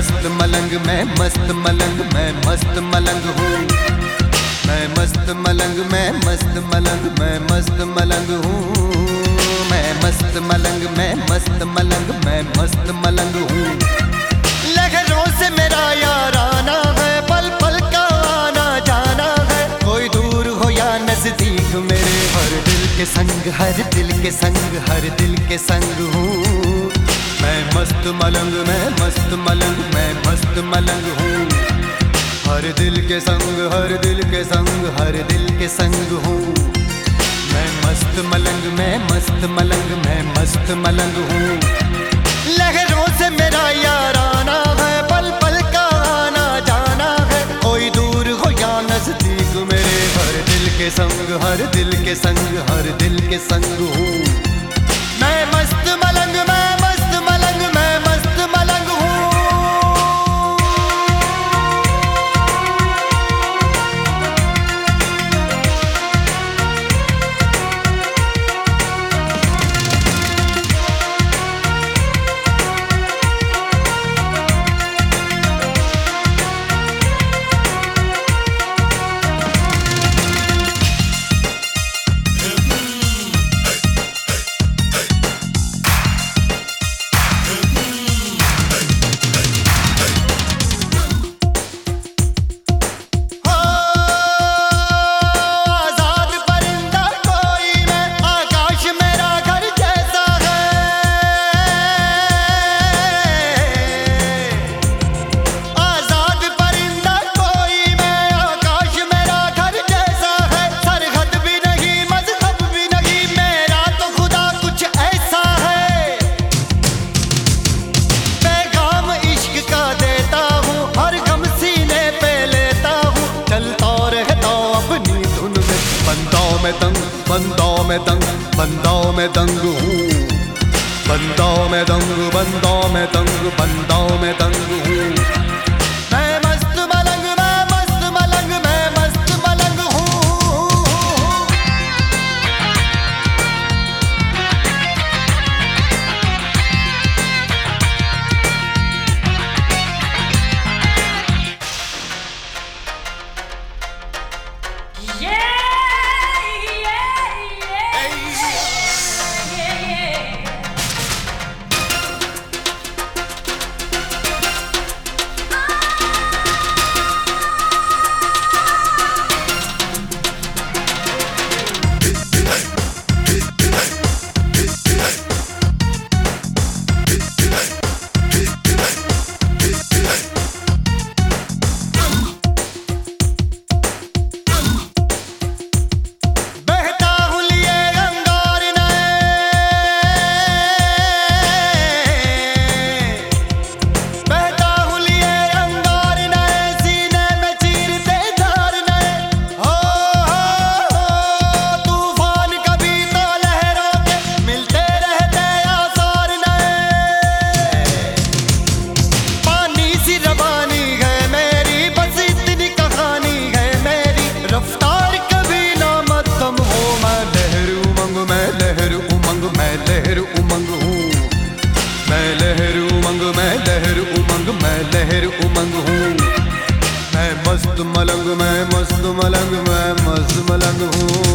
मस्त मलंग, मैं मस्त मलंग, मैं मस्त मलंग हूँ। मैं मस्त मलंग, मैं मस्त मलंग, मैं मस्त मलंग हूँ। मैं मस्त मलंग, मैं मस्त मलंग, मैं मस्त मलंग हूँ। लहरों से मेरा यार आना है, पल पल का आना जाना है। कोई दूर हो या नज़दीक, मेरे हर दिल के संग, हर दिल के संग, हर दिल के संग हूँ। मैं मस्त मलंग, मैं मस्त मलंग, मैं मस्त मलंग हूँ। हर दिल के संग, हर दिल के संग, हर दिल के संग हूँ। मैं मस्त मलंग, मैं मस्त मलंग, मैं मस्त मलंग हूँ। लहरों से मेरा यार आना है, पल पल का आना जाना है। कोई दूर हो या नज़दीक, मेरे हर दिल के संग, हर दिल के संग, हर दिल के संग हूँ। बंदाओं में दंग बंदाओ में दंग हूँ। बंदाओं में दंग बंदाओं में दंग बंदाओं में दंग हूँ। लहर उमंग, मैं लहर उमंग हूँ। मैं लहर उमंग, मैं लहर उमंग, मैं लहर उमंग हूँ। मैं मस्त मलंग, मैं मस्त मलंग, मैं मस्त मलंग हूँ।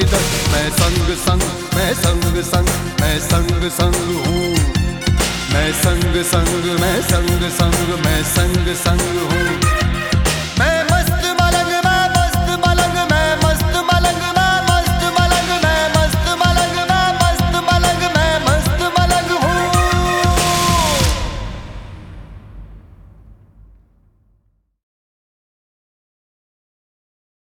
जिधर मैं संग संग, मैं संग संग, मैं संग संग हूँ। मैं संग संग, मैं संग संग, मैं संग संग हूँ।